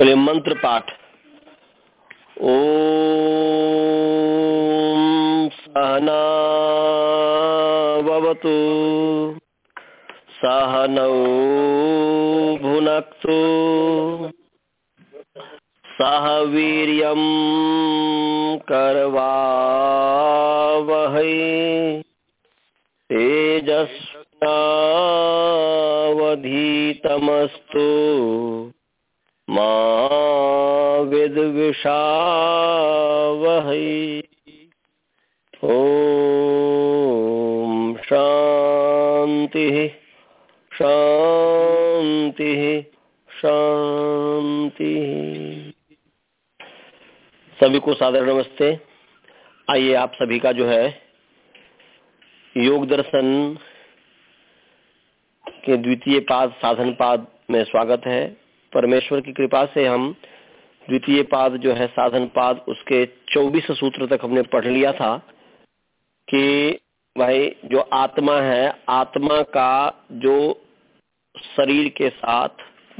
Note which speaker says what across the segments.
Speaker 1: चलिए मंत्र पाठ। ओ सहनावतु सहनौ भुनक्तु सह वीर्यं करवावहै तेजस्नावधीतमस्तु मा विद्विषावहै ॐ शान्तिः शान्तिः शान्तिः। सभी को सादर नमस्ते। आइए आप सभी का जो है योग दर्शन के द्वितीय पाद, साधन पाद में स्वागत है। परमेश्वर की कृपा से हम द्वितीय पाद जो है, साधन पाद, उसके 24 सूत्र तक हमने पढ़ लिया था कि भाई, जो आत्मा है, आत्मा का जो शरीर के साथ,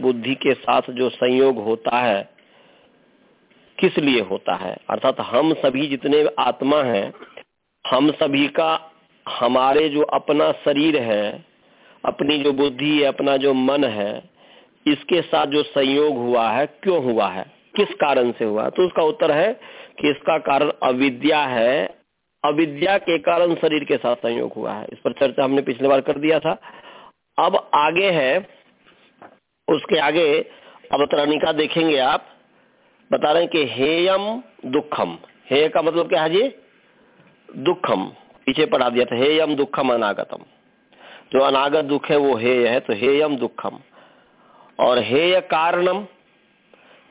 Speaker 1: बुद्धि के साथ जो संयोग होता है, किस लिए होता है? अर्थात हम सभी जितने आत्मा हैं, हम सभी का, हमारे जो अपना शरीर है, अपनी जो बुद्धि है, अपना जो मन है इसके साथ जो संयोग हुआ है, क्यों हुआ है? किस कारण से हुआ है? तो उसका उत्तर है कि इसका कारण अविद्या है। अविद्या के कारण शरीर के साथ संयोग हुआ है। इस पर चर्चा हमने पिछले बार कर दिया था। अब आगे है, उसके आगे अवतरणिका देखेंगे आप। बता रहे हैं कि हेयम दुखम। हे का मतलब क्या है जी? दुखम। पीछे पढ़ा दिया था। हेयम दुखम अनागतम। जो अनागत दुख है वो हेय है तो हेयम दुखम। और हेय कारणम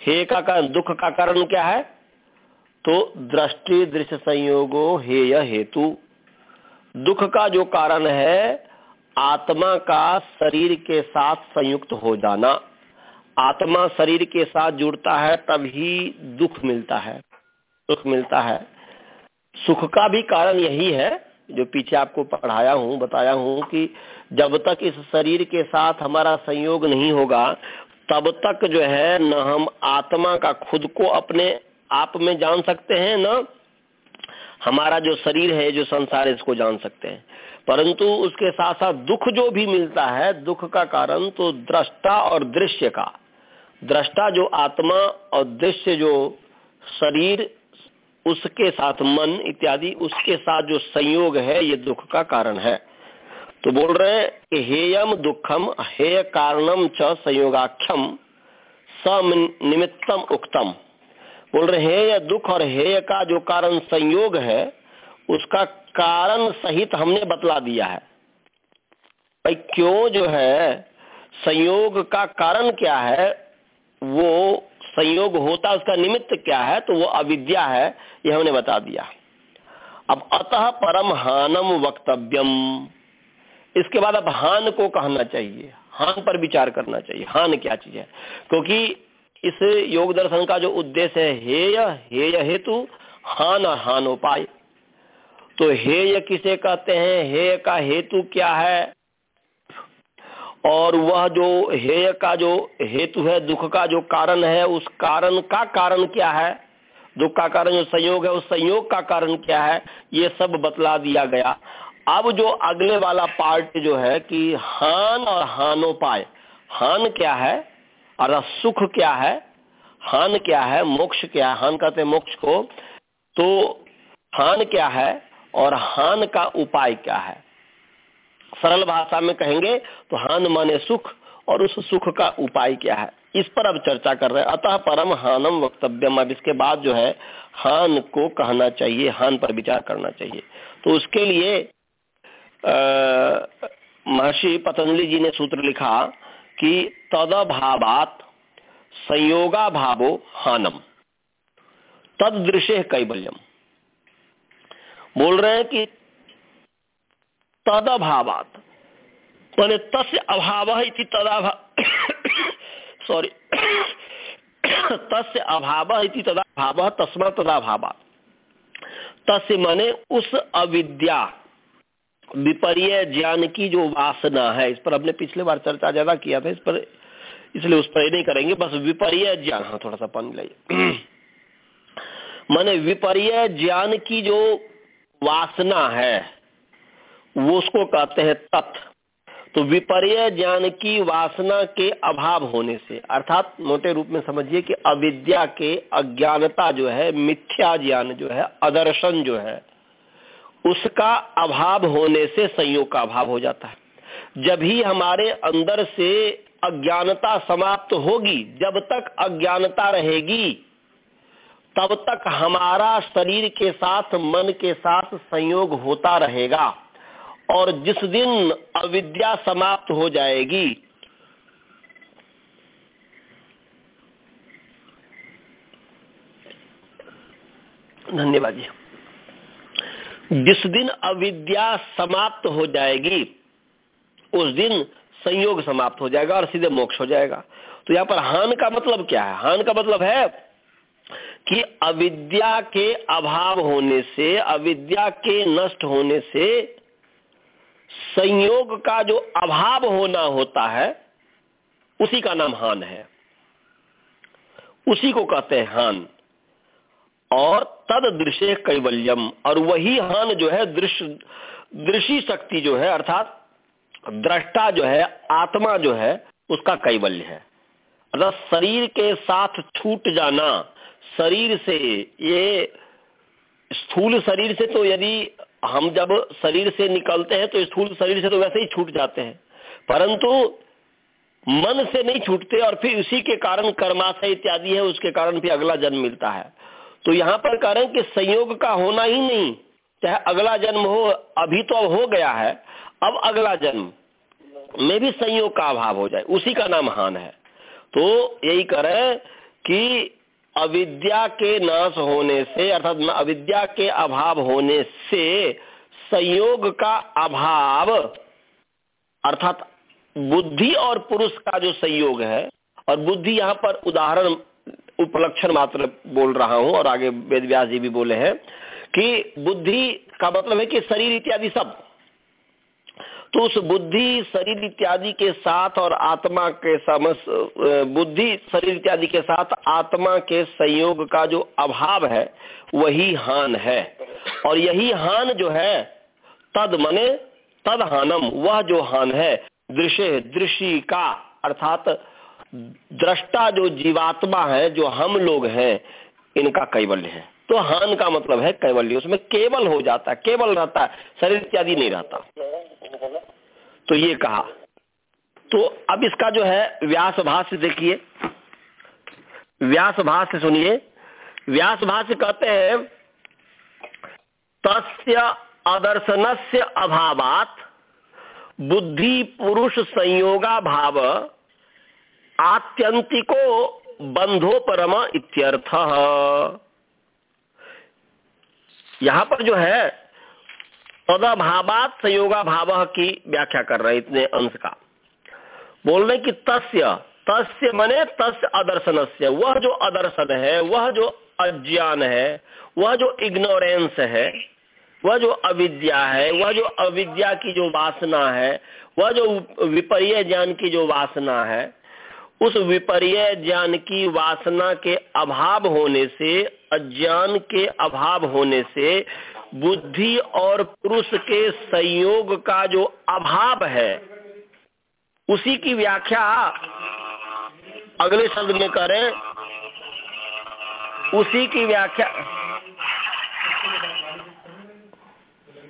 Speaker 1: हे का कारण, दुख का कारण क्या है? तो दृष्टि दृश्य संयोगो हेय हेतु। दुख का जो कारण है, आत्मा का शरीर के साथ संयुक्त हो जाना। आत्मा शरीर के साथ जुड़ता है, तभी दुख मिलता है। सुख मिलता है। सुख का भी कारण यही है, जो पीछे आपको पढ़ाया हूँ, बताया हूँ कि जब तक इस शरीर के साथ हमारा संयोग नहीं होगा, तब तक जो है न हम आत्मा का खुद को अपने आप में जान सकते हैं, न हमारा जो शरीर है, जो संसार है, इसको जान सकते हैं। परंतु उसके साथ साथ दुख जो भी मिलता है, दुख का कारण तो दृष्टा और दृश्य का। दृष्टा जो आत्मा और दृश्य जो शरीर, उसके साथ मन इत्यादि, उसके साथ जो संयोग है, ये दुख का कारण है। तो बोल रहे हैं कि हेयम दुखम, हेय कारणम च संयोगाख्यम निमित्तम उक्तम। बोल रहे हेय दुख और हेय का जो कारण संयोग है, उसका कारण सहित हमने बतला दिया है। भाई, क्यों जो है, संयोग का कारण क्या है, वो संयोग होता उसका निमित्त क्या है तो वो अविद्या है, ये हमने बता दिया। अब अतः परम हानम वक्तव्यम। इसके बाद अब हान को कहना चाहिए। हान पर विचार करना चाहिए। हान क्या चीज़ है? क्योंकि इस योग दर्शन का जो उद्देश्य है, हेय हेय हेतु, हान और हान उपाय तो हेय किसे कहते हैं? हेय का हेतु क्या है? और वह जो हेय का जो हेतु है, दुख का जो कारण है, उस कारण का कारण क्या है? दुख का कारण, जो संयोग है, उस संयोग का कारण क्या है? ये सब बतला दिया गया। अब जो अगले वाला पार्ट जो है कि हान और हानोपाय। हान क्या है और सुख क्या है? हान क्या है? मोक्ष क्या है? हान कहते हैं मोक्ष को। तो हान क्या है और हान का उपाय क्या है? सरल भाषा में कहेंगे तो हान माने सुख और उस सुख का उपाय क्या है? इस पर अब चर्चा कर रहे हैं। अतः परम हानम वक्तव्यम। अब इसके बाद जो है, हान को कहना चाहिए, हान पर विचार करना चाहिए। तो उसके लिए महर्षि पतंजलि जी ने सूत्र लिखा कि तदभावात संयोगा भावो हानम। तद दृश्य कैबल्यम बोल रहे हैं कि तद अभावात मैंने तस्य अभाव तदाभा सॉरी तस् अभाव तदाभाव तस्मा तदाभाव तस्य माने उस अविद्या विपर्य ज्ञान की जो वासना है, इस पर हमने पिछले बार चर्चा ज़्यादा किया था, इस पर इसलिए उस पर नहीं करेंगे, बस विपर्य ज्ञान हाँ थोड़ा सा पानी लाइए माने विपर्य ज्ञान की जो वासना है, वो उसको कहते हैं तत्व तो विपर्य ज्ञान की वासना के अभाव होने से, अर्थात मोटे रूप में समझिए कि अविद्या के अज्ञानता जो है, मिथ्या ज्ञान जो है, अदर्शन जो है उसका अभाव होने से संयोग का अभाव हो जाता है। जब ही हमारे अंदर से अज्ञानता समाप्त होगी, जब तक अज्ञानता रहेगी, तब तक हमारा शरीर के साथ, मन के साथ संयोग होता रहेगा। और जिस दिन अविद्या समाप्त हो जाएगी, धन्यवाद जी। जिस दिन अविद्या समाप्त हो जाएगी, उस दिन संयोग समाप्त हो जाएगा और सीधे मोक्ष हो जाएगा। तो यहाँ पर हान का मतलब क्या है? हान का मतलब है कि अविद्या के अभाव होने से, अविद्या के नष्ट होने से संयोग का जो अभाव होना होता है, उसी का नाम हान है। उसी को कहते हैं हान। और तद दृश्य कैवल्यम। और वही हान जो है दृश्य दृषि शक्ति जो है, अर्थात दृष्टा जो है, आत्मा जो है, उसका कैवल्य है। अर्थात शरीर के साथ छूट जाना, शरीर से, ये स्थूल शरीर से तो यदि हम जब शरीर से निकलते हैं तो स्थूल शरीर से तो वैसे ही छूट जाते हैं। परंतु मन से नहीं छूटते, और फिर उसी के कारण कर्माशय इत्यादि है, उसके कारण फिर अगला जन्म मिलता है। तो यहाँ पर हैं कि संयोग का होना ही नहीं। चाहे अगला जन्म हो, अभी तो अब हो गया है। अब अगला जन्म में भी संयोग का अभाव हो जाए। उसी का नाम हान है। तो यही करें कि अविद्या के नाश होने से, अर्थात अविद्या के अभाव होने से संयोग का अभाव, अर्थात बुद्धि और पुरुष का जो संयोग है, और बुद्धि यहाँ पर उदाहरण उपलक्षण मात्र बोल रहा हूँ और आगे वेद व्यास जी भी बोले हैं कि बुद्धि का मतलब है कि शरीर इत्यादि सब। तो उस बुद्धि, शरीर इत्यादि के साथ और आत्मा के समस बुद्धि, शरीर इत्यादि के साथ आत्मा के संयोग का जो अभाव है, वही हान है। और यही हान जो है, तद मने तद हानम, वह जो हान है दृश्य दृषि का, अर्थात दृष्टा जो जीवात्मा है, जो हम लोग हैं, इनका कैवल्य है। तो हान का मतलब है कैवल्य। उसमें केवल हो जाता है केवल रहता है शरीर इत्यादि नहीं रहता। तो ये कहा। तो अब इसका जो है व्यास भाष्य देखिए। व्यास भाष्य सुनिए। व्यास भाष्य कहते हैं, तस्य अदर्शनस्य अभावात बुद्धि पुरुष संयोगा भाव आत्यंतिको बंधो परम इत्यर्थ। यहाँ पर जो है तदभावात संयोगा भाव की व्याख्या कर रहे इतने अंश का। बोल रहे कि तस्य तस्य मने तस्य अदर्शन वह जो अदर्शन है, वह जो अज्ञान है, वह जो इग्नोरेंस है, वह जो अविद्या है, वह जो अविद्या की जो वासना है, वह जो विपर्य ज्ञान की जो वासना है उस विपर्य ज्ञान की वासना के अभाव होने से, अज्ञान के अभाव होने से, बुद्धि और पुरुष के संयोग का जो अभाव है, उसी की व्याख्या अगले शब्द में करें। उसी की व्याख्या,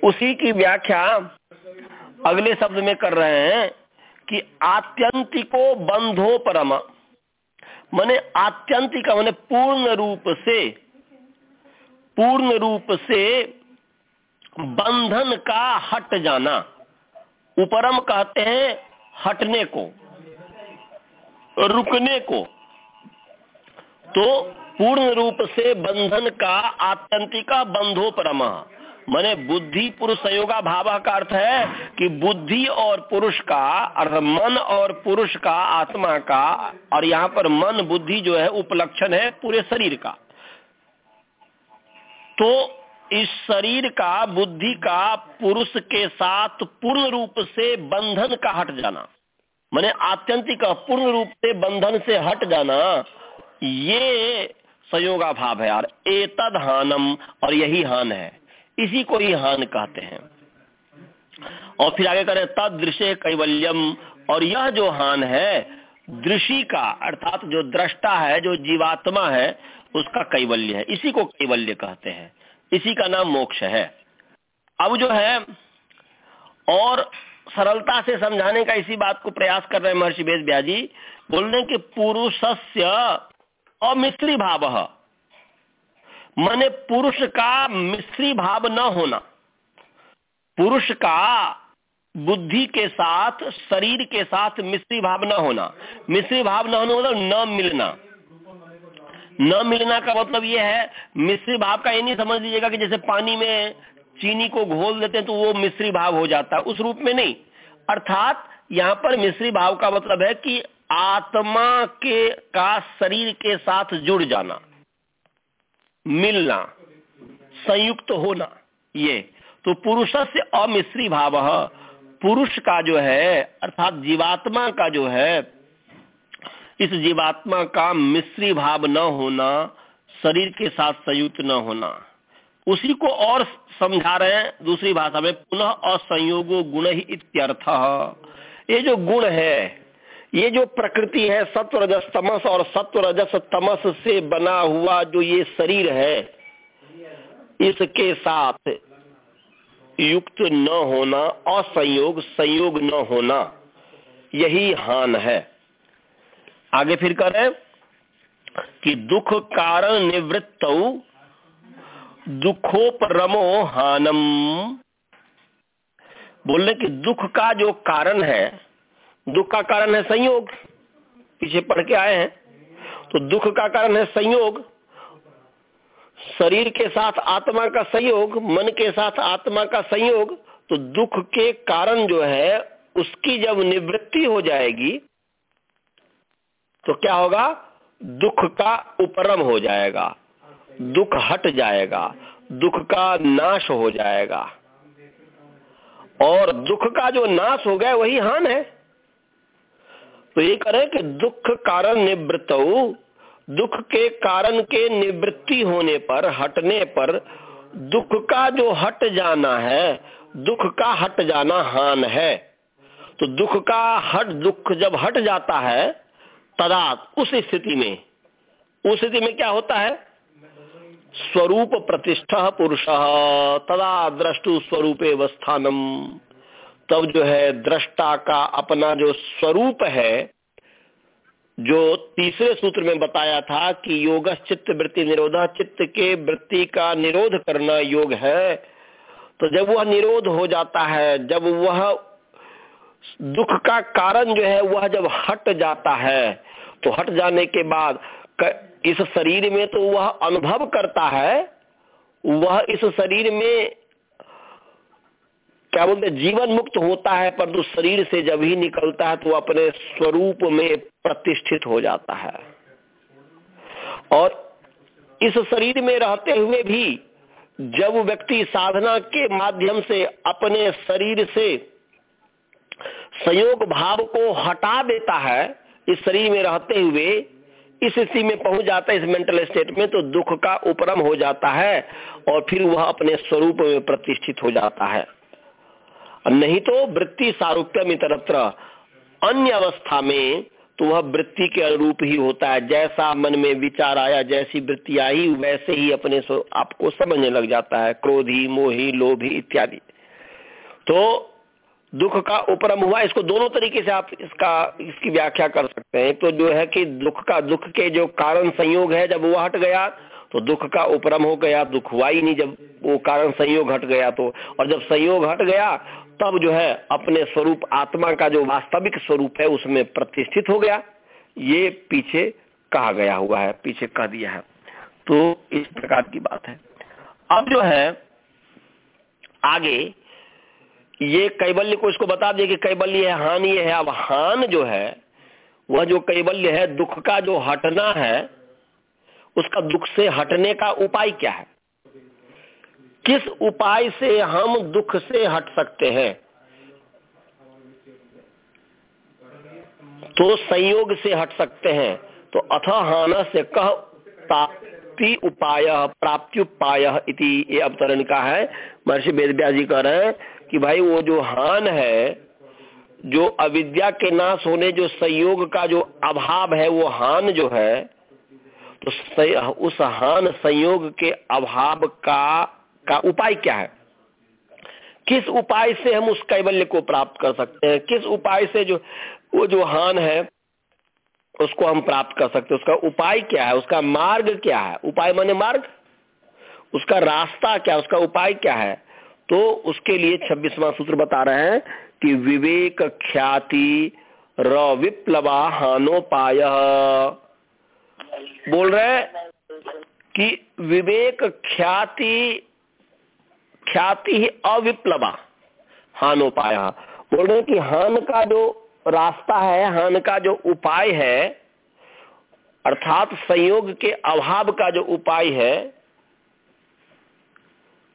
Speaker 1: उसी की व्याख्या अगले शब्द में कर रहे हैं। कि आत्यंतिको बंधो परम। मने आत्यंतिक मैंने पूर्ण रूप से, पूर्ण रूप से बंधन का हट जाना। उपरम कहते हैं हटने को, रुकने को। तो पूर्ण रूप से बंधन का आत्यंतिका बंधो परमा। मैंने बुद्धि पुरुष संयोगा भाव का अर्थ है कि बुद्धि और पुरुष का, अर्थ मन और पुरुष का, आत्मा का, और यहाँ पर मन बुद्धि जो है उपलक्षण है पूरे शरीर का। तो इस शरीर का, बुद्धि का, पुरुष के साथ पूर्ण रूप से बंधन का हट जाना। मैंने आत्यंतिक पूर्ण रूप से बंधन से हट जाना, ये संयोगा भाव है। यार एतद हानम, और यही हान है। इसी को ही हान कहते हैं। और फिर आगे करें तद दृश्य कैवल्यम, और यह जो हान है, दृषि का, अर्थात जो दृष्टा है, जो जीवात्मा है, उसका कैवल्य है। इसी को कैवल्य कहते हैं। इसी का नाम मोक्ष है। अब जो है, और सरलता से समझाने का इसी बात को प्रयास कर रहे महर्षि वेद ब्याजी बोल रहे कि पुरुषस्य अमिश्री भाव मने पुरुष का मिश्री भाव न होना। पुरुष का बुद्धि के साथ, शरीर के साथ मिश्री भाव न होना। मिश्री भाव न होना मतलब न मिलना। न मिलना का मतलब यह है, मिश्री भाव का ये नहीं समझ लीजिएगा कि जैसे पानी में चीनी को घोल देते हैं तो वो मिश्री भाव हो जाता है। उस रूप में नहीं। अर्थात यहाँ पर मिश्री भाव का मतलब है कि आत्मा के, का शरीर के साथ जुड़ जाना। मिलना, संयुक्त होना, ये। तो पुरुष से अमिश्री भाव पुरुष का जो है, अर्थात जीवात्मा का जो है, इस जीवात्मा का मिश्री भाव न होना, शरीर के साथ संयुक्त न होना। उसी को और समझा रहे हैं दूसरी भाषा में, पुनः असंयोगो गुण ही इत्यर्थ। ये जो गुण है ये जो प्रकृति है सत्व रजस तमस और सत्व रजस तमस से बना हुआ जो ये शरीर है, इसके साथ युक्त न होना, असंयोग, संयोग न होना, यही हान है। आगे फिर करें कि दुख कारण निवृत्त, दुखोपरमो हानम। बोलने कि दुख का जो कारण है दुख का कारण है संयोग। पीछे पढ़ के आए हैं। तो दुख का कारण है संयोग। शरीर के साथ आत्मा का संयोग, मन के साथ आत्मा का संयोग तो दुख के कारण जो है, उसकी जब निवृत्ति हो जाएगी तो क्या होगा? दुख का उपरम हो जाएगा। दुख हट जाएगा। दुख का नाश हो जाएगा। और दुख का जो नाश हो गया, वही हान है। तो ये करें कि दुख कारण निवृत दुख के कारण के निवृत्ति होने पर, हटने पर, दुख का जो हट जाना है, दुख का हट जाना हान है। तो दुख का हट, दुख जब हट जाता है, तदा उस स्थिति में, उस स्थिति में क्या होता है? स्वरूप प्रतिष्ठा पुरुष, तदा द्रष्टु स्वरूप स्थानम तब जो है दृष्टा का अपना जो स्वरूप है, जो तीसरे सूत्र में बताया था कि योग चित्त वृत्ति निरोधा चित्त के वृत्ति का निरोध करना योग है। तो जब वह निरोध हो जाता है, जब वह दुख का कारण जो है वह जब हट जाता है तो हट जाने के बाद इस शरीर में तो वह अनुभव करता है, वह इस शरीर में क्या बोलते जीवन मुक्त होता है, परंतु शरीर से जब ही निकलता है तो अपने स्वरूप में प्रतिष्ठित हो जाता है। और इस शरीर में रहते हुए भी जब व्यक्ति साधना के माध्यम से अपने शरीर से संयोग भाव को हटा देता है, इस शरीर में रहते हुए, इस स्थिति में पहुँच जाता है, इस मेंटल स्टेट में तो दुख का उपरम हो जाता है और फिर वह अपने स्वरूप में प्रतिष्ठित हो जाता है। नहीं तो वृत्ति सारूप्यम इतरत्र अन्य अवस्था में तो वह वृत्ति के अनुरूप ही होता है। जैसा मन में विचार आया, जैसी वृत्ति आई, वैसे ही अपने आपको समझने लग जाता है। क्रोधी, मोही, लोभी इत्यादि। तो दुख का उपरम हुआ। इसको दोनों तरीके से आप इसका, इसकी व्याख्या कर सकते हैं। तो जो है कि दुख का, दुख के जो कारण संयोग है, जब वो हट गया तो दुख का उपरम हो गया। दुख हुआ ही नहीं जब वो कारण संयोग हट गया तो। और जब संयोग हट गया तब जो है अपने स्वरूप आत्मा का जो वास्तविक स्वरूप है उसमें प्रतिष्ठित हो गया। ये पीछे कहा गया हुआ है, पीछे कह दिया है। तो इस प्रकार की बात है। अब जो है, आगे, ये कैबल्य को इसको बता दिए कि कैबल्य है, हान ये है। अब हान जो है, वह जो कैबल्य है, दुख का जो हटना है, उसका दुख से हटने का उपाय क्या है? किस उपाय से हम दुख से हट सकते हैं? तो संयोग से हट सकते हैं। तो अथ हान से कह प्राप्ति उपाय प्राप्ति उपाय इति ये अवतरण का है। महर्षि वेद जी कह रहे हैं कि भाई वो जो हान है, जो अविद्या के नाश होने, जो संयोग का जो अभाव है, वो हान जो है तो उस हान संयोग के अभाव का का उपाय क्या है? किस उपाय से हम उस कैबल्य को प्राप्त कर सकते हैं? किस उपाय से जो, वो जो हान है, उसको हम प्राप्त कर सकते हैं? उसका उपाय क्या है? उसका मार्ग क्या है? उपाय माने मार्ग? उसका रास्ता क्या उसका उपाय क्या है? तो उसके लिए छब्बीसवां सूत्र बता रहे हैं कि विवेक ख्याति र विप्लवा हानोपाय। बोल रहे हैं कि विवेक ख्याति ख्याति अविप्लवा। हानोपाय बोल रहे कि हान का जो रास्ता है, हान का जो उपाय है, अर्थात संयोग के अभाव का जो उपाय है,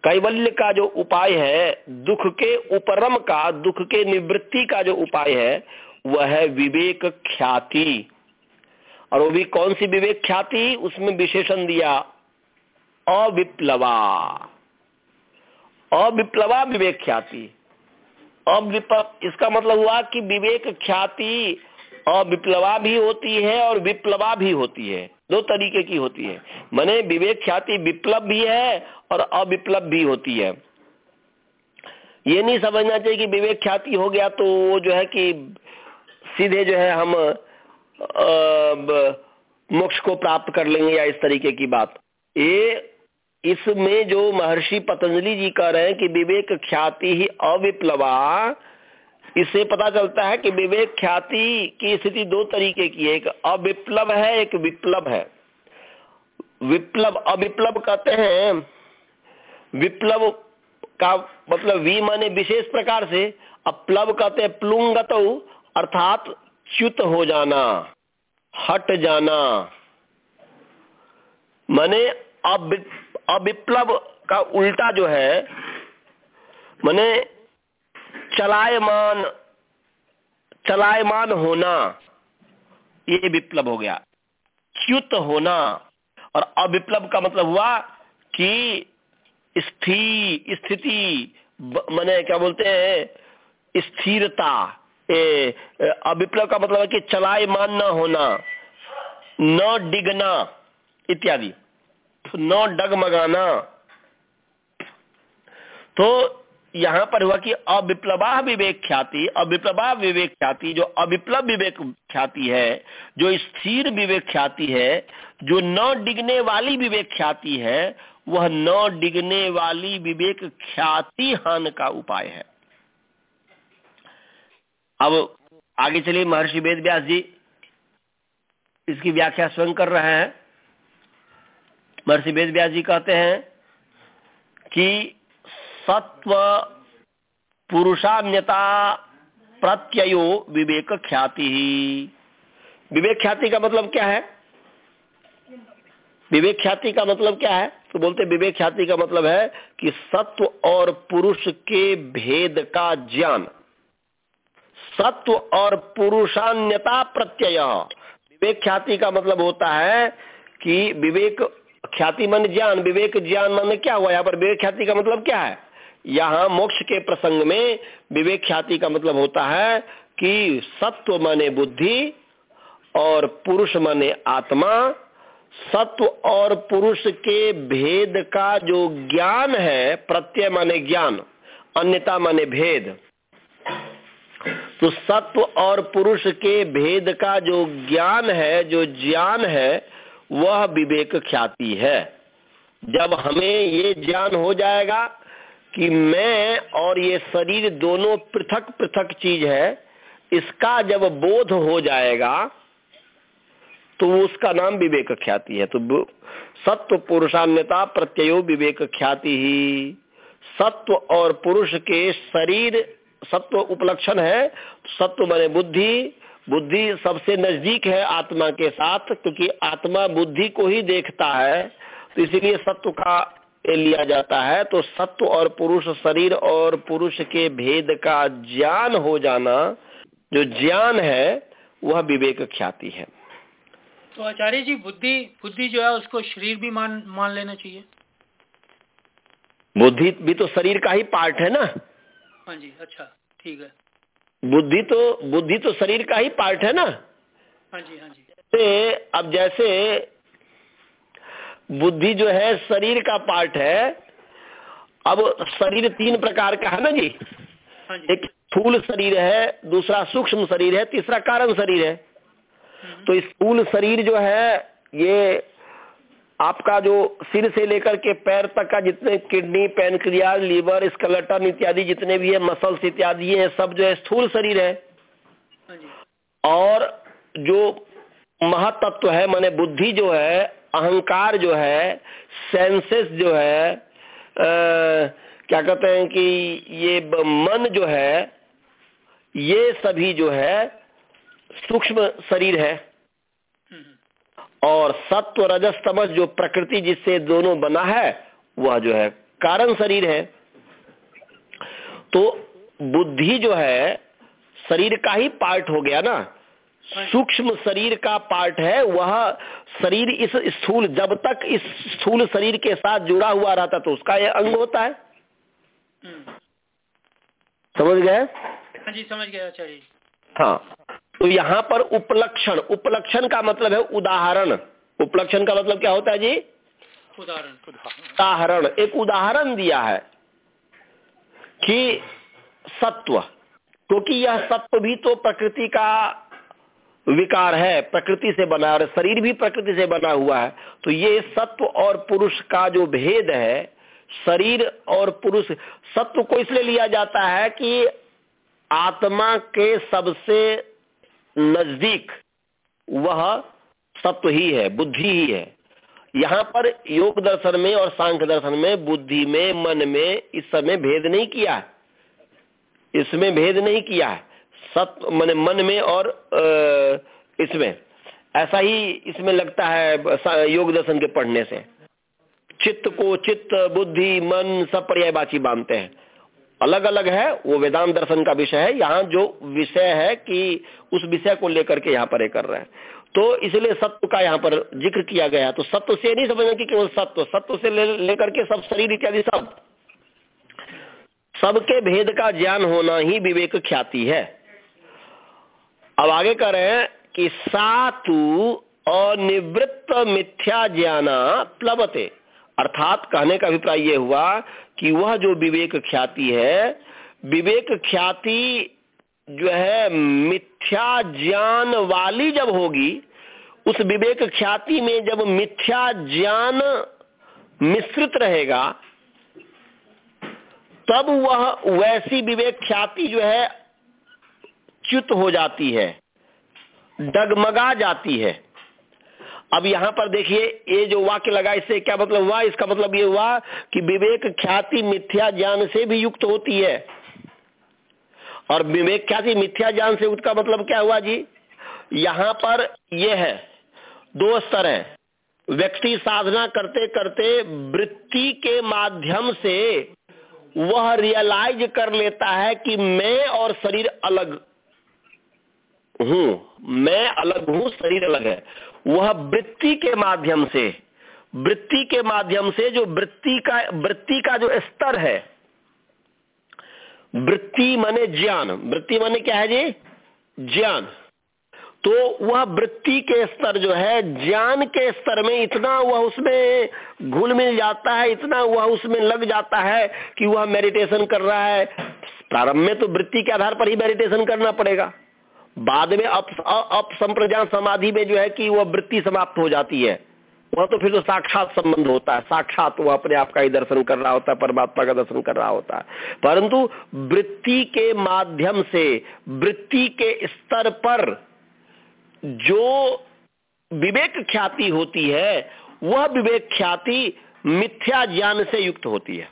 Speaker 1: कैवल्य का जो उपाय है, दुख के उपरम का, दुख के निवृत्ति का जो उपाय है, वह है विवेक ख्याति। और वो भी कौन सी विवेक ख्याति? उसमें विशेषण दिया, अविप्लवा। अविप्लवा विवेक ख्याति। अविप्लव इसका मतलब हुआ कि विवेक ख्याति अविप्लवा भी होती है और विप्लवा भी होती है। दो तरीके की होती है। मैंने विवेक ख्याति विप्लव भी है और अविप्लव भी होती है। ये नहीं समझना चाहिए कि विवेक ख्याति हो गया तो वो जो है कि सीधे जो है हम मोक्ष को प्राप्त कर लेंगे या इस तरीके की बात। ये इसमें जो महर्षि पतंजलि जी कह रहे हैं कि विवेक ख्याति ही अविप्लवा, इससे पता चलता है कि विवेक ख्याति की स्थिति दो तरीके की है। एक अविप्लव है, एक विप्लव है। विप्लव, अविप्लव कहते हैं, विप्लव का मतलब वी माने विशेष प्रकार से, अप्लव कहते हैं प्लुंगत, अर्थात च्युत हो जाना, हट जाना। माने अविप्लव का उल्टा जो है, माने चलायमान चलायमान होना, ये विप्लव हो गया। च्युत होना और अविप्लव का मतलब हुआ कि स्थिर स्थिति मैंने क्या बोलते हैं, स्थिरता। अविप्लव का मतलब है कि चलायमान न होना, न डिगना, इत्यादि। न डगमगाना। तो यहाँ पर हुआ कि अविप्लवा विवेक ख्याति, अविप्लवा विवेक ख्याति, जो अविप्लव विवेक ख्याति है, जो स्थिर विवेक ख्याति है, जो न डिगने वाली विवेक ख्याति है, वह न डिगने वाली विवेक ख्याति हान का उपाय है। अब आगे चलिए महर्षि वेद व्यास जी, इसकी व्याख्या स्वयं कर रहे हैं। महर्षि वेद व्यास जी कहते हैं कि सत्व पुरुषान्यता प्रत्ययो विवेक ख्याति विवेक ख्याति का मतलब क्या है? विवेक ख्याति का मतलब क्या है? तो बोलते विवेक ख्याति का मतलब है कि सत्व और पुरुष के भेद का ज्ञान। सत्व और पुरुषान्यता प्रत्यय। विवेक ख्याति का मतलब होता है कि विवेक ख्याति मन ज्ञान, विवेक ज्ञान मन क्या हुआ? यहाँ पर विवेक ख्याति का मतलब क्या है? यहाँ मोक्ष के प्रसंग में विवेक ख्याति का मतलब होता है कि सत्व माने बुद्धि और पुरुष माने आत्मा। सत्व और पुरुष के भेद का जो ज्ञान है, प्रत्यय माने ज्ञान, अन्यता माने भेद। तो सत्व और पुरुष के भेद का जो ज्ञान है, जो ज्ञान है वह विवेक ख्याति है। जब हमें ये ज्ञान हो जाएगा कि मैं और ये शरीर दोनों पृथक पृथक चीज़ है, इसका जब बोध हो जाएगा तो उसका नाम विवेक ख्याति है। तो सत्व पुरुषान्यता प्रत्ययो विवेक ख्याति ही। सत्व और पुरुष के शरीर, सत्व उपलक्षण है। सत्व माने बुद्धि बुद्धि सबसे नज़दीक है आत्मा के साथ क्योंकि आत्मा बुद्धि को ही देखता है तो इसीलिए सत्व का लिया जाता है। तो सत्व और पुरुष शरीर और पुरुष के भेद का ज्ञान हो जाना जो ज्ञान है वह विवेक ख्याति है।
Speaker 2: तो आचार्य जी बुद्धि बुद्धि जो है उसको शरीर भी मान मान लेना चाहिए।
Speaker 1: बुद्धि भी तो शरीर का ही पार्ट है ना?
Speaker 2: हाँ जी अच्छा ठीक है।
Speaker 1: बुद्धि तो बुद्धि तो शरीर का ही पार्ट है ना?
Speaker 2: हाँ जी हाँ जी।
Speaker 1: अब जैसे बुद्धि जो है शरीर का पार्ट है अब शरीर तीन प्रकार का है ना जी?
Speaker 2: हाँ जी।
Speaker 1: एक स्थूल शरीर है दूसरा सूक्ष्म शरीर है तीसरा कारण शरीर है।
Speaker 2: हम्म,
Speaker 1: तो स्थूल शरीर जो है ये आपका जो सिर से लेकर के पैर तक का जितने किडनी पेनक्रिया लीवर स्कलेटन इत्यादि जितने भी है मसल्स इत्यादि है सब जो है स्थूल शरीर है।
Speaker 2: हाँ
Speaker 1: और जो महातत्व है माने बुद्धि जो है अहंकार जो है सेंसेस जो है आ, क्या कहते हैं कि ये मन जो है ये सभी जो है सूक्ष्म शरीर है। और सत्व रजस तमस जो प्रकृति जिससे दोनों बना है वह जो है कारण शरीर है। तो बुद्धि जो है शरीर का ही पार्ट हो गया ना। सूक्ष्म शरीर का पार्ट है वह शरीर इस स्थूल जब तक इस स्थूल शरीर के साथ जुड़ा हुआ रहता तो उसका यह अंग होता है।
Speaker 2: हम्म।
Speaker 1: समझ गए?
Speaker 2: हाँ जी समझ गया आचार्य
Speaker 1: हाँ। तो यहाँ पर उपलक्षण उपलक्षण का मतलब है उदाहरण। उपलक्षण का मतलब क्या होता है जी?
Speaker 2: उदाहरण।
Speaker 1: उदाहरण। एक उदाहरण दिया है कि सत्व क्योंकि यह सत्व भी तो प्रकृति का विकार है प्रकृति से बना और शरीर भी प्रकृति से बना हुआ है। तो ये सत्व और पुरुष का जो भेद है शरीर और पुरुष सत्व को इसलिए लिया जाता है कि आत्मा के सबसे नज़दीक, वह सत्व ही है, बुद्धि ही है। यहाँ पर योग दर्शन में और सांख्य दर्शन में, बुद्धि में, मन में, इस समय भेद नहीं किया इसमें भेद नहीं किया है। सत्व, मन मन में और इसमें। ऐसा ही इसमें लगता है योग दर्शन के पढ़ने से। चित्त को चित्त, बुद्धि, मन सब पर्यायवाची मानते हैं। अलग अलग है, वो वेदांत दर्शन का विषय है। यहाँ जो विषय है कि उस विषय को लेकर के यहाँ पर ये कर रहे हैं। तो इसलिए सत्व का यहाँ पर ज़िक्र किया गया। तो सत्व से नहीं समझना कि केवल सत्व। सत्व से ले, लेकर के सब शरीर इत्यादि सब। सबके भेद का ज्ञान होना ही विवेक ख्याति है। अब आगे कह रहे हैं कि सातु अनिवृत्त मिथ्या ज्ञाना प्लवते। अर्थात कहने का अभिप्राय यह हुआ कि वह जो विवेक ख्याति है, विवेक ख्याति जो है, मिथ्या ज्ञान वाली जब होगी, उस विवेक ख्याति में जब मिथ्या ज्ञान मिश्रित रहेगा, तब वह वैसी विवेक ख्याति जो है, च्युत हो जाती है, डगमगा जाती है। अब यहाँ पर देखिए, ये जो वाक्य लगा, इससे क्या मतलब हुआ? इसका मतलब ये हुआ कि विवेक ख्याति मिथ्या ज्ञान से भी युक्त होती है। और विवेक ख्याति मिथ्या ज्ञान से उसका मतलब क्या हुआ जी? यहाँ पर यह है, दो स्तर है। व्यक्ति साधना करते करते वृत्ति के माध्यम से वह रियलाइज़ कर लेता है कि मैं और शरीर अलग। हूँ मैं अलग हूँ, शरीर अलग है। वह वृत्ति के माध्यम से, वृत्ति के माध्यम से जो वृत्ति का वृत्ति का जो स्तर है, वृत्ति माने ज्ञान। वृत्ति माने क्या है जी? ज्ञान। तो वह वृत्ति के स्तर जो है, ज्ञान के स्तर में इतना वह उसमें घुल मिल जाता है, इतना वह उसमें लग जाता है कि वह मेडिटेशन कर रहा है। प्रारंभ में तो वृत्ति के आधार पर ही मेडिटेशन करना पड़ेगा। बाद में अप अप समाधि में जो है कि वह वृत्ति समाप्त हो जाती है। वह तो फिर तो साक्षात संबंध होता है। साक्षात वह अपने आप का ही दर्शन कर रहा होता है, परमात्मा का दर्शन कर रहा होता है। परंतु वृत्ति के माध्यम से, वृत्ति के स्तर पर जो विवेक ख्याति होती है, वह विवेक ख्याति मिथ्या ज्ञान से युक्त होती है।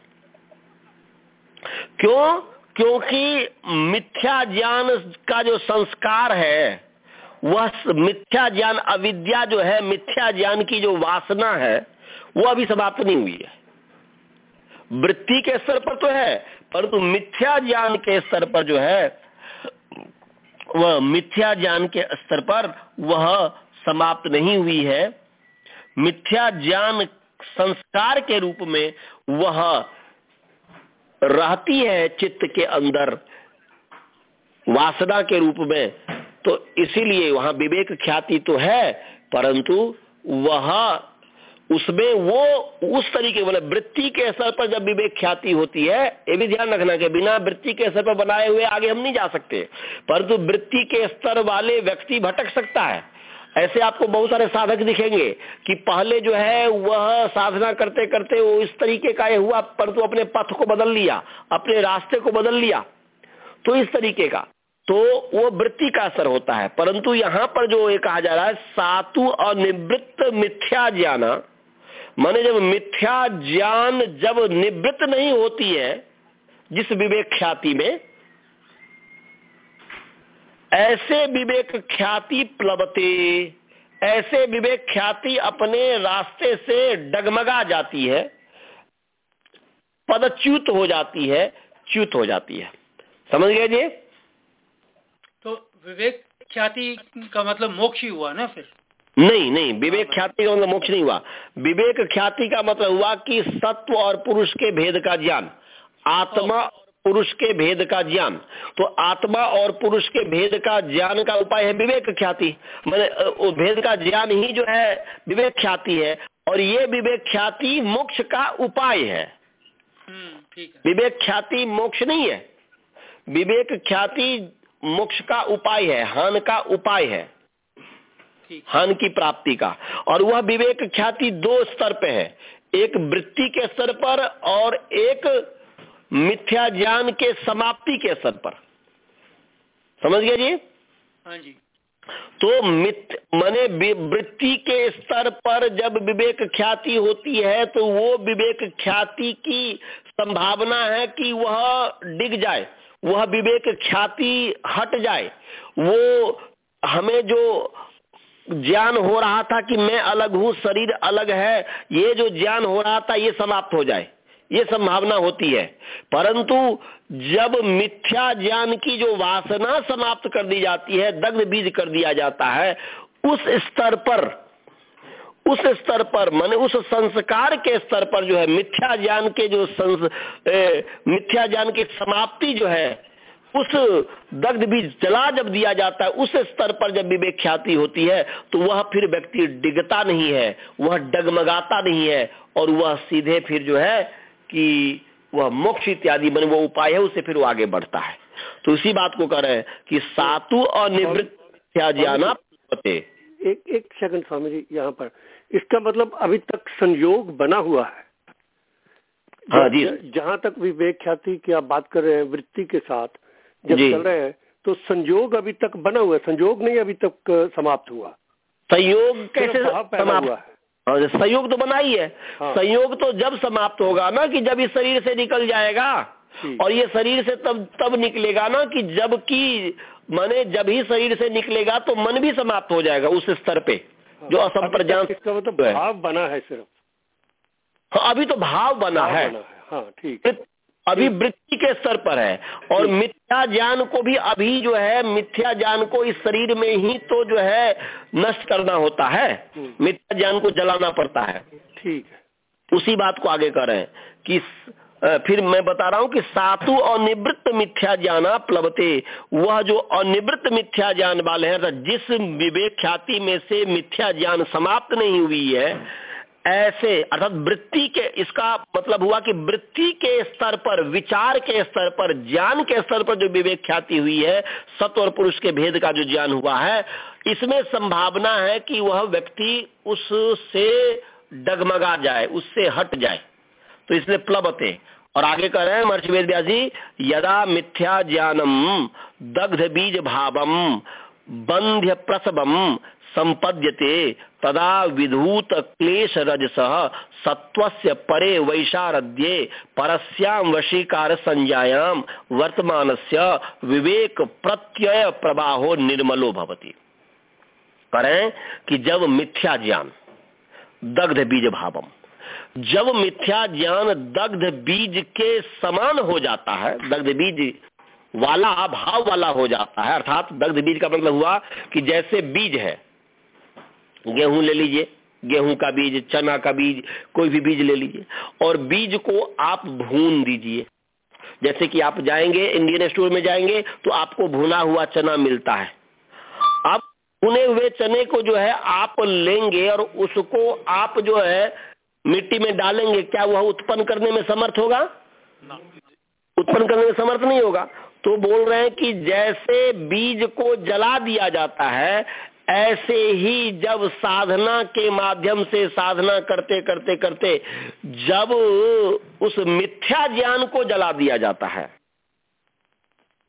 Speaker 1: क्यों? क्योंकि मिथ्या ज्ञान का जो संस्कार है, वह मिथ्या ज्ञान, अविद्या जो है, मिथ्या ज्ञान की जो वासना है, वो अभी समाप्त नहीं हुई है। वृत्ति के स्तर पर तो है, परंतु मिथ्या ज्ञान के स्तर पर जो है, वह मिथ्या ज्ञान के स्तर पर वह समाप्त नहीं हुई है। मिथ्या ज्ञान संस्कार के रूप में वह रहती है चित्त के अंदर वासना के रूप में तो इसीलिए वहाँ विवेक ख्याति तो है, परंतु वह उसमें वो उस तरीके मतलब वृत्ति के स्तर पर जब विवेक ख्याति होती है, ये भी ध्यान रखना कि बिना वृत्ति के स्तर पर बनाए हुए आगे हम नहीं जा सकते, परंतु वृत्ति के स्तर वाले व्यक्ति भटक सकता है। ऐसे आपको बहुत सारे साधक दिखेंगे कि पहले जो है वह साधना करते करते वो इस तरीके का ये हुआ परंतु अपने पथ को बदल लिया, अपने रास्ते को बदल लिया तो इस तरीके का। तो वो वृत्ति का असर होता है। परंतु यहाँ पर जो ये कहा जा रहा है, सातु अनिवृत्त मिथ्या ज्ञान। माने जब मिथ्या ज्ञान जब निवृत्त नहीं होती है, जिस विवेक ख्याति में ऐसे विवेक ख्याति प्लवते ऐसे विवेक ख्याति अपने रास्ते से डगमगा जाती है पदच्युत हो जाती है च्युत हो जाती है। समझ गए जी?
Speaker 2: तो विवेक ख्याति का मतलब मोक्ष ही हुआ ना फिर?
Speaker 1: नहीं नहीं विवेक ख्याति का मतलब मोक्ष नहीं हुआ। विवेक ख्याति का मतलब हुआ कि सत्व और पुरुष के भेद का ज्ञान आत्मा पुरुष के भेद का ज्ञान। तो आत्मा और पुरुष के भेद का ज्ञान का उपाय है विवेक ख्याति। मैंने भेद का ज्ञान ही जो है विवेक ख्याति है। और ये विवेक ख्याति मोक्ष का उपाय है।
Speaker 2: हम्म,
Speaker 1: विवेक ख्याति मोक्ष नहीं है। विवेक ख्याति मोक्ष का उपाय है हान का उपाय है। हान की प्राप्ति का। और वह विवेक ख्याति दो स्तर पे है। एक वृत्ति के स्तर पर और एक मिथ्या ज्ञान के समाप्ति के स्तर पर। समझ गया जी?
Speaker 2: हाँ जी।
Speaker 1: तो मित मने वृत्ति के स्तर पर जब विवेक ख्याति होती है तो वो विवेक ख्याति की संभावना है कि वह डिग जाए वह विवेक ख्याति हट जाए। वो हमें जो ज्ञान हो रहा था कि मैं अलग हूँ शरीर अलग है ये जो ज्ञान हो रहा था ये समाप्त हो जाए। ये संभावना होती है। परंतु जब मिथ्या ज्ञान की जो वासना समाप्त कर दी जाती है दग्ध बीज कर दिया जाता है उस स्तर पर उस स्तर पर माने उस संस्कार के स्तर पर जो है मिथ्या ज्ञान के जो संस, मिथ्या ज्ञान की समाप्ति जो है उस दग्ध बीज जला जब दिया जाता है उस स्तर पर जब विवेक ख्याति होती है तो वह फिर व्यक्ति डिगता नहीं है वह डगमगाता नहीं है और वह सीधे फिर जो है कि वह मोक्ष इत्यादि बने वो उपाय है उससे फिर वो आगे बढ़ता है। तो इसी बात को कह रहे हैं कि सातु और निवृत्त
Speaker 3: एक एक सेकंड स्वामी जी यहाँ पर। इसका मतलब अभी तक संयोग बना हुआ है। हाँ जी। जहाँ तक विवेक ख्याति की आप बात कर रहे हैं वृत्ति के साथ जब चल रहे हैं तो संयोग अभी तक बना हुआ है। संयोग नहीं अभी तक समाप्त हुआ।
Speaker 1: संयोग कैसे समाप्त हुआ है। संयोग तो बना ही। है। हाँ। संयोग तो जब समाप्त होगा ना कि जब इस शरीर से निकल जाएगा और ये शरीर से तब तब निकलेगा ना कि जब की माने जब ही शरीर से निकलेगा तो मन भी समाप्त हो जाएगा उस स्तर पे हाँ। जो असंप्रजान
Speaker 3: इसका मतलब भाव बना है सिर्फ़।
Speaker 1: हाँ अभी तो भाव बना है।
Speaker 3: हाँ। ठीक
Speaker 1: अभी वृत्ति के स्तर पर है। और मिथ्या ज्ञान को भी अभी जो है मिथ्या ज्ञान को इस शरीर में ही तो जो है नष्ट करना होता है। मिथ्या ज्ञान को जलाना पड़ता है।
Speaker 3: ठीक है।
Speaker 1: उसी बात को आगे कर रहे हैं कि फिर मैं बता रहा हूँ कि सातु अनिवृत्त मिथ्या ज्ञान प्लवते। वह जो अनिवृत्त मिथ्या ज्ञान वाले हैं जिस विवेक ख्याति में से मिथ्या ज्ञान समाप्त नहीं हुई है ऐसे, अर्थात वृत्ति के, इसका मतलब हुआ कि वृत्ति के स्तर पर, विचार के स्तर पर, ज्ञान के स्तर पर जो विवेक ख्याति हुई है, सत्व और पुरुष के भेद का जो ज्ञान हुआ है, इसमें संभावना है कि वह व्यक्ति उससे डगमगा जाए, उससे हट जाए। तो इसलिए प्लबते और आगे कह रहे हैं महर्षि वेद यदा मिथ्या ज्ञानम, दग्ध बीज भावम, बंध्य प्रसवम संपद्यते तदा विधूत क्लेश रजस सत्वस्य परे वैशारद्ये परस्याम वशीकार संज्ञायाम वर्तमानस्य विवेक प्रत्यय प्रवाहो निर्मलो भवति। करें कि जब मिथ्या ज्ञान दग्ध बीज भावम जब मिथ्या ज्ञान दग्ध बीज के समान हो जाता है दग्ध बीज वाला, भाव वाला हो जाता है, अर्थात दग्ध बीज का मतलब हुआ कि जैसे बीज है गेहूँ ले लीजिए गेहूँ का बीज चना का बीज कोई भी बीज ले लीजिए। और बीज को आप भून दीजिए। जैसे कि आप जाएँगे इंडियन स्टोर में जाएँगे तो आपको भुना हुआ चना मिलता है। आप भुने हुए चने को जो है आप लेंगे और उसको आप जो है मिट्टी में डालेंगे क्या वह उत्पन्न करने में समर्थ होगा? उत्पन्न करने में समर्थ नहीं होगा। तो बोल रहे हैं कि जैसे बीज को जला दिया जाता है ऐसे ही जब साधना के माध्यम से साधना करते करते करते जब उस मिथ्या ज्ञान को जला दिया जाता है।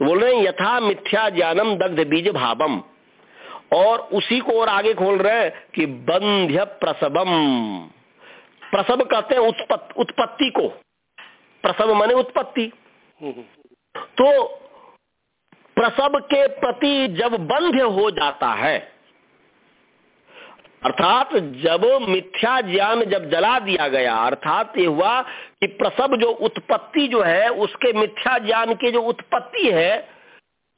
Speaker 1: बोल रहे हैं, यथा मिथ्या ज्ञानम दग्ध बीज भावम। और उसी को और आगे खोल रहे हैं कि बंध्य प्रसवम। प्रसव कहते हैं उत्पत्ति उत्पत्ति को। प्रसव माने उत्पत्ति। तो प्रसव के प्रति जब बंध्य हो जाता है अर्थात जब मिथ्या ज्ञान जब जला दिया गया, अर्थात ये हुआ कि प्रसव जो उत्पत्ति जो है, उसके मिथ्या ज्ञान की जो उत्पत्ति है,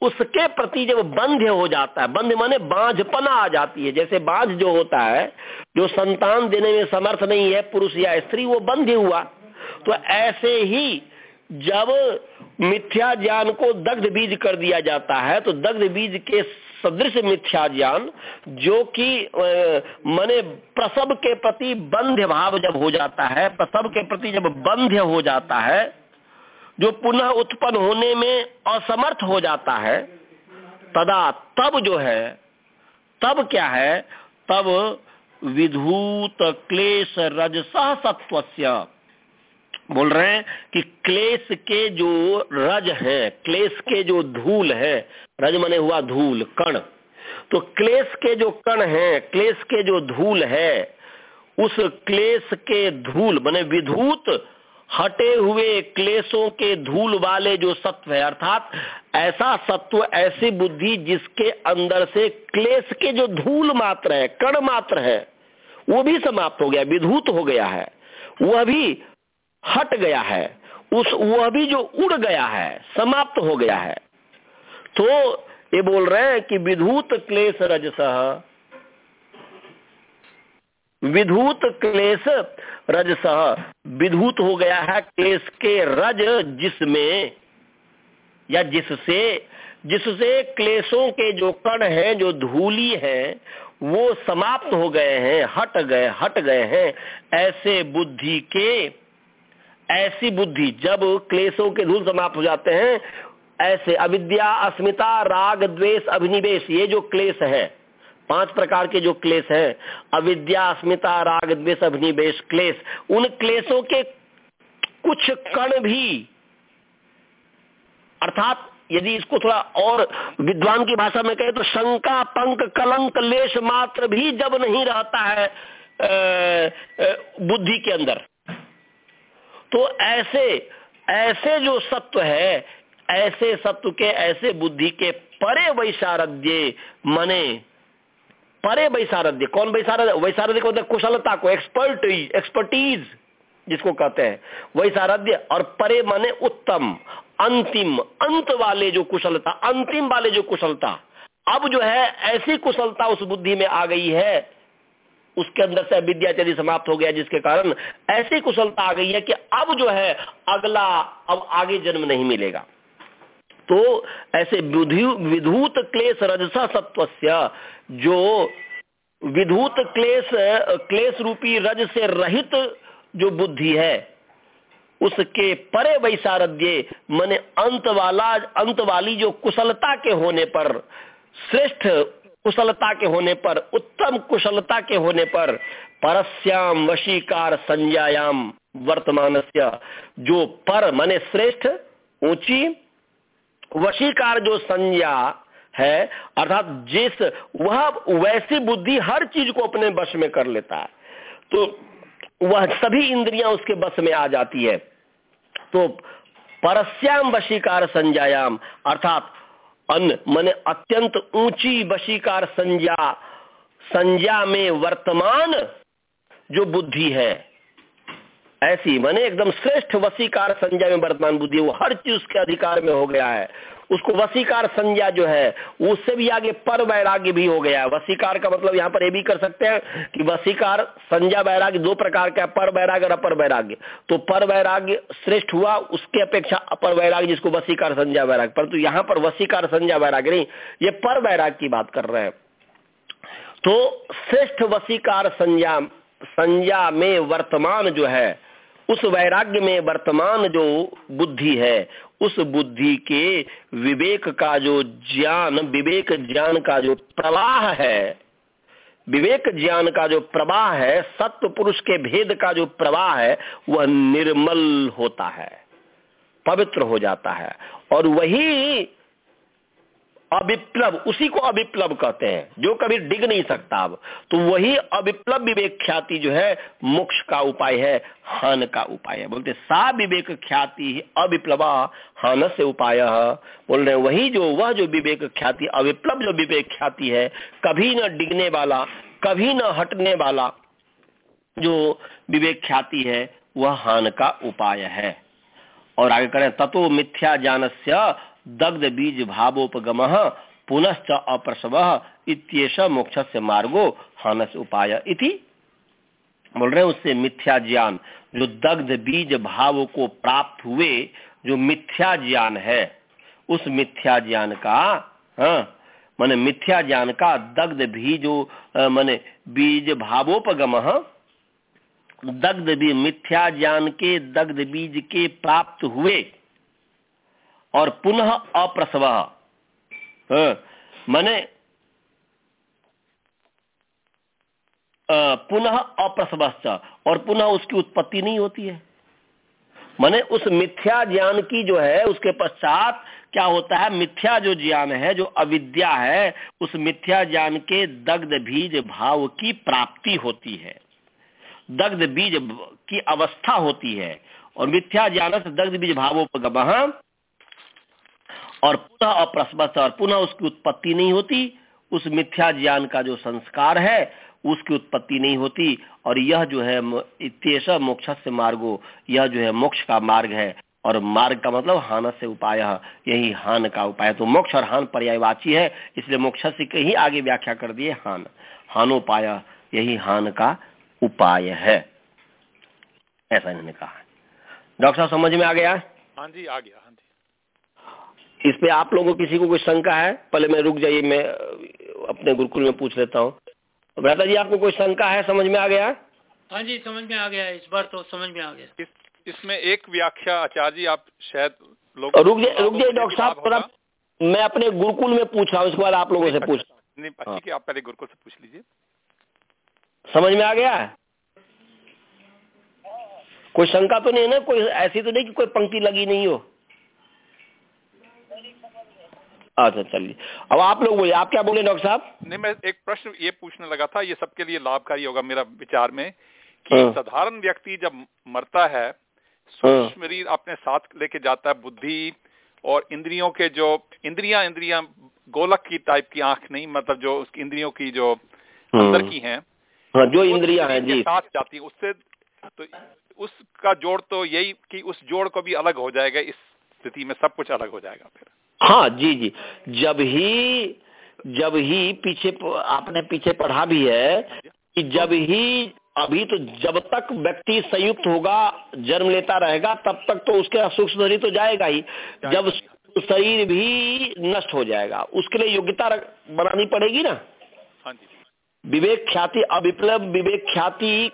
Speaker 1: उसके प्रति जब बंध्य हो जाता है, बंध्य माने बांझपना आ जाती है, जैसे बांझ जो होता है, जो संतान देने में समर्थ नहीं है, पुरुष या स्त्री, वो बंध्य हुआ। तो ऐसे ही जब मिथ्या ज्ञान को दग्ध बीज कर दिया जाता है तो दग्ध बीज के सदृश मिथ्या ज्ञान जो कि मने प्रसव के प्रति बंध्य भाव जब हो जाता है, प्रसव के प्रति जब बंध्य हो जाता है, जो पुनः उत्पन्न होने में असमर्थ हो जाता है, तदा तब जो है, तब क्या है? तब विधूत क्लेश रजसह सत्वस्य बोल रहे हैं कि क्लेश के जो रज है, क्लेश के जो धूल है, रज मने हुआ धूल, कण। तो क्लेश के जो कण है, क्लेश के जो धूल है, उस क्लेश के धूल, मने विधूत, हटे हुए क्लेशों के धूल वाले जो सत्व है, अर्थात ऐसा सत्व, ऐसी बुद्धि जिसके अंदर से क्लेश के जो धूल मात्र है, कण मात्र है, वो भी समाप्त हो गया, विधूत हो गया है। वह भी हट गया है, उस वह भी जो उड़ गया है, समाप्त हो गया है। तो ये बोल रहे हैं कि विधूत क्लेश रजस। विधूत क्लेश रजस। विधूत हो गया है क्लेश के रज जिसमें, या जिससे जिससे क्लेशों के जो कण हैं, जो धूली है, वो समाप्त हो गए हैं, हट गए हट गए हैं। ऐसे बुद्धि के ऐसी बुद्धि, जब क्लेशों के धूल समाप्त हो जाते हैं, ऐसे अविद्या, अस्मिता, राग, द्वेष, अभिनिवेश, ये जो क्लेश है, पाँच प्रकार के जो क्लेश हैं, अविद्या, अस्मिता, राग, द्वेष, अभिनिवेश, क्लेश, उन क्लेशों के कुछ कण भी, अर्थात यदि इसको थोड़ा और विद्वान की भाषा में कहे तो शंका, पंक, कलंक, लेश मात्र भी जब नहीं रहता है बुद्धि के अंदर। तो ऐसे ऐसे जो सत्व है, ऐसे सत्व के, ऐसे बुद्धि के परे वैशारद्य मने, परे वैसारध्य, कौन वैसारध्य? वैसारध्य को कुशलता को एक्सपर्टीज एक्सपर्टीज जिसको कहते हैं। वैसारध्य और परे माने उत्तम, अंतिम, अंत वाले जो कुशलता, अंतिम वाले जो कुशलता। अब जो है, ऐसी कुशलता उस बुद्धि में आ गई है उसके अंदर से विद्याचर्य समाप्त हो गया, जिसके कारण ऐसी कुशलता आ गई है कि अब जो है, अगला, अब आगे जन्म नहीं मिलेगा। तो ऐसे विधूत क्लेश रजसा सत्व जो विधूत क्लेश क्लेश रूपी रज से रहित जो बुद्धि है, उसके परे वैसारध्य मन अंत वाला, अंत वाली जो कुशलता के होने पर श्रेष्ठ कुशलता के होने पर, उत्तम कुशलता के होने पर परस्याम वशीकार संज्ञायाम वर्तमान जो पर माने श्रेष्ठ, ऊँची, वशीकार जो संज्ञा है, अर्थात जिस, वह वैसी बुद्धि हर चीज़ को अपने वश में कर लेता है। तो वह सभी इंद्रियाँ उसके बस में आ जाती है। तो परस्याम वशीकार संज्ञायाम, अर्थात अन्न मन अत्यंत ऊँची वशीकार संज्ञा। संज्ञा में वर्तमान जो बुद्धि है, ऐसी, माने एकदम श्रेष्ठ वसीकार संज्ञा में वर्तमान बुद्धि, वो हर चीज़ उसके अधिकार में हो गया है। उसको वसीकार संज्ञा जो है, उससे भी आगे पर वैराग्य भी हो गया। वसीकार का मतलब यहाँ पर ये भी कर सकते हैं कि वसीकार संज्ञा वैराग्य, दो प्रकार का पर वैराग्य और अपर वैराग्य। तो पर वैराग्य श्रेष्ठ हुआ, उसके अपेक्षा अपर वैराग्य जिसको वसीकार संज्ञा वैराग्य। परंतु यहाँ पर वसीकार संज्ञा वैराग्य नहीं, ये पर वैराग्य की बात कर रहे हैं। तो श्रेष्ठ वसीकार संज्ञा संज्ञा में वर्तमान जो है उस वैराग्य में वर्तमान जो बुद्धि है, उस बुद्धि के विवेक का जो ज्ञान, विवेक ज्ञान का जो प्रवाह है, विवेक ज्ञान का जो प्रवाह है सत्य पुरुष के भेद का जो प्रवाह है, वह निर्मल होता है, पवित्र हो जाता है। और वही अविप्लव, उसी को अविप्लव कहते हैं, जो कभी डिग नहीं सकता अब। तो वही अविप्लव विवेक ख्याति जो है, मोक्ष का उपाय है, हान का उपाय है। बोलते सा विवेक ख्याति अविप्लवा, हान से उपाय बोल रहे वही जो, वह जो विवेक ख्याति, अविप्लव जो विवेक ख्याति है, कभी न डिगने वाला, कभी न हटने वाला जो विवेक ख्याति है, वह हान का उपाय है। और आगे करें तत्व मिथ्या ज्ञान दग्ध बीज भावोपगम पुनश्च अप्रसव इत्येष मोक्ष से मार्गो हानस उपाय इति बोल रहे उससे मिथ्या ज्ञान। जो दग्ध बीज भाव को प्राप्त हुए, जो मिथ्या ज्ञान है, उस मिथ्या ज्ञान का हाँ माने मिथ्या ज्ञान का दग्ध भी जो माने बीज भावोपगम दग्ध भी मिथ्या ज्ञान के दग्ध बीज के प्राप्त हुए और पुनः अप्रसव। हाँ, माने पुनः अप्रसव और पुनः उसकी उत्पत्ति नहीं होती है। माने उस मिथ्या ज्ञान की जो है उसके पश्चात क्या होता है? मिथ्या जो ज्ञान है जो अविद्या है उस मिथ्या ज्ञान के दग्ध बीज भाव की प्राप्ति होती है। दग्ध बीज की अवस्था होती है और मिथ्या ज्ञान से दग्ध बीज भावोपगम और पुनः अप्रस्मत और पुनः उसकी उत्पत्ति नहीं होती। उस मिथ्या ज्ञान का जो संस्कार है, उसकी उत्पत्ति नहीं होती। और यह जो है इत्येष मोक्ष से मार्गो, यह जो है, मोक्ष का मार्ग है। और मार्ग का मतलब हान से उपाय, यही हान का उपाय। तो मोक्ष और हान पर्यायवाची है, इसलिए मोक्ष से कहीं आगे व्याख्या कर दिए हान। हानोपाय, यही हान का उपाय है। ऐसा इन्होंने कहा। डॉक्टर साहब, समझ में आ गया?
Speaker 4: हाँ जी, आ गया।
Speaker 1: इस पे आप लोगों किसी को कोई शंका है पहले मैं रुक जाइए मैं अपने गुरुकुल में पूछ लेता हूँ। भ्राता जी आपको कोई शंका है? समझ में आ गया?
Speaker 2: हाँ जी समझ में आ गया इस बार तो समझ में आ गया।
Speaker 4: इस, इसमें एक व्याख्या आचार्य जी आप शायद
Speaker 1: लोग रुक जाइए रुक जाइए डॉक्टर साहब थोड़ा मैं अपने गुरुकुल में पूछ रहा हूँ उसके बाद आप लोगों से पूछ
Speaker 4: नहीं हाँ। ठीक आप पहले गुरुकुल से पूछ लीजिए।
Speaker 1: समझ में आ गया? कोई शंका तो नहीं है ना? कोई ऐसी तो नहीं कि कोई पंक्ति लगी नहीं हो? अच्छा चलिए अब आप लोग बोलिए आप क्या बोले डॉक्टर साहब
Speaker 4: नहीं मैं एक प्रश्न ये पूछने लगा था ये सबके लिए लाभकारी होगा मेरा विचार में कि हाँ। साधारण व्यक्ति जब मरता है सूक्ष्म हाँ। शरीर अपने साथ लेके जाता है बुद्धि और इंद्रियों के जो इंद्रिया इंद्रिया गोलक की टाइप की आँख नहीं मतलब जो उसकी इंद्रियों की जो हाँ। अंदर की हैं
Speaker 1: जो इंद्रिया है जी
Speaker 4: साथ जाती है उससे तो उसका जोड़ तो यही कि उस जोड़ को भी अलग हो जाएगा इस स्थिति में सब कुछ अलग हो जाएगा फिर
Speaker 1: हाँ जी जी। जब ही जब ही पीछे आपने पीछे पढ़ा भी है कि जब ही अभी तो जब तक व्यक्ति संयुक्त होगा जन्म लेता रहेगा तब तक तो उसके सूक्ष्म शरीर तो जाएगा ही। जब शरीर भी नष्ट हो जाएगा उसके लिए योग्यता बनानी पड़ेगी ना? हाँ विवेक ख्याति अविप्लव विवेक ख्याति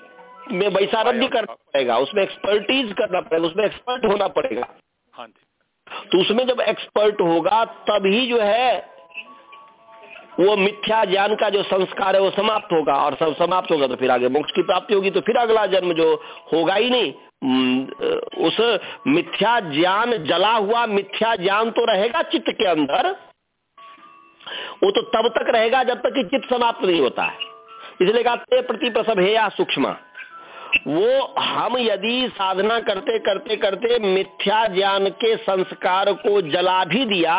Speaker 1: में वैसारध्य करना पड़ेगा उसमें एक्सपर्टीज करना पड़ेगा उसमें एक्सपर्ट होना पड़ेगा। हाँ जी। तो उसमें जब एक्सपर्ट होगा, तभी जो है, वो मिथ्या ज्ञान का जो संस्कार है, वो समाप्त होगा। और सब समाप्त होगा तो फिर आगे मोक्ष की प्राप्ति होगी तो फिर अगला जन्म जो होगा ही नहीं। उस मिथ्या ज्ञान, जला हुआ मिथ्या ज्ञान तो रहेगा चित्त के अंदर। वो तो तब तक रहेगा जब तक कि चित्त समाप्त नहीं होता है। इसलिए कहा प्रति प्रसव है या सूक्ष्म। वो हम यदि साधना करते करते करते मिथ्या ज्ञान के संस्कार को जला भी दिया,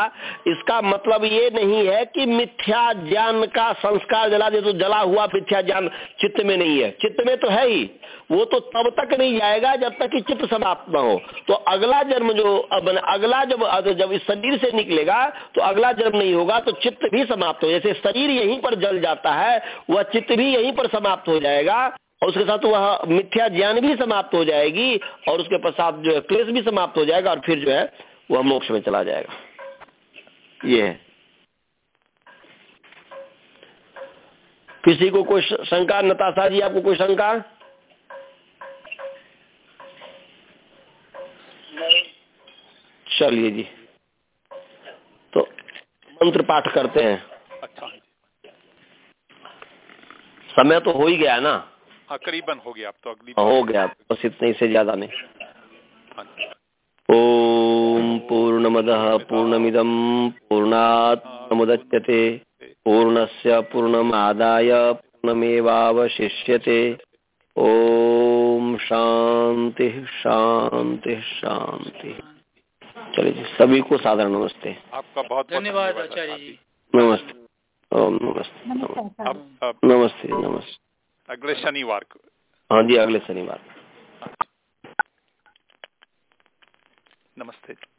Speaker 1: इसका मतलब ये नहीं है कि मिथ्या ज्ञान का संस्कार जला दे तो जला हुआ मिथ्या ज्ञान चित्त में नहीं है। चित्त में तो है ही। वो तो तब तक नहीं जाएगा जब तक कि चित्त समाप्त न हो। तो अगला जन्म जो अब, अगला जब जब इस शरीर से निकलेगा तो अगला जन्म नहीं होगा तो चित्त भी समाप्त हो। जैसे शरीर यहीं पर जल जाता है, वह चित्त भी यहीं पर समाप्त हो जाएगा। और उसके साथ वह मिथ्या ज्ञान भी समाप्त हो जाएगी और उसके पश्चात जो है क्लेश भी समाप्त हो जाएगा और फिर जो है वह मोक्ष में चला जाएगा। ये है। किसी को कोई शंका नताशा जी आपको कोई शंका? चलिए जी। तो मंत्र पाठ करते हैं। अच्छा। समय तो हो ही गया ना।
Speaker 4: हाँ करीबन हो गया अब तो अगली
Speaker 1: हो गया बस इतने से ज़्यादा नहीं। हाँ ओम पूर्णमद पूर्णमिदम पूर्णात मुदच्यते पूर्णस्य पूर्णमादाय पूर्णमेवावशिष्यते। ओम शांति शांति शांति चलिए जी सभी को साधारण नमस्ते।
Speaker 4: आपका बहुत
Speaker 2: धन्यवाद आचार्य जी।
Speaker 1: नमस्ते। ओम नमस्ते। नमस्ते नमस्ते।
Speaker 4: अगले शनिवार को।
Speaker 1: हाँ जी अगले शनिवार।
Speaker 4: नमस्ते।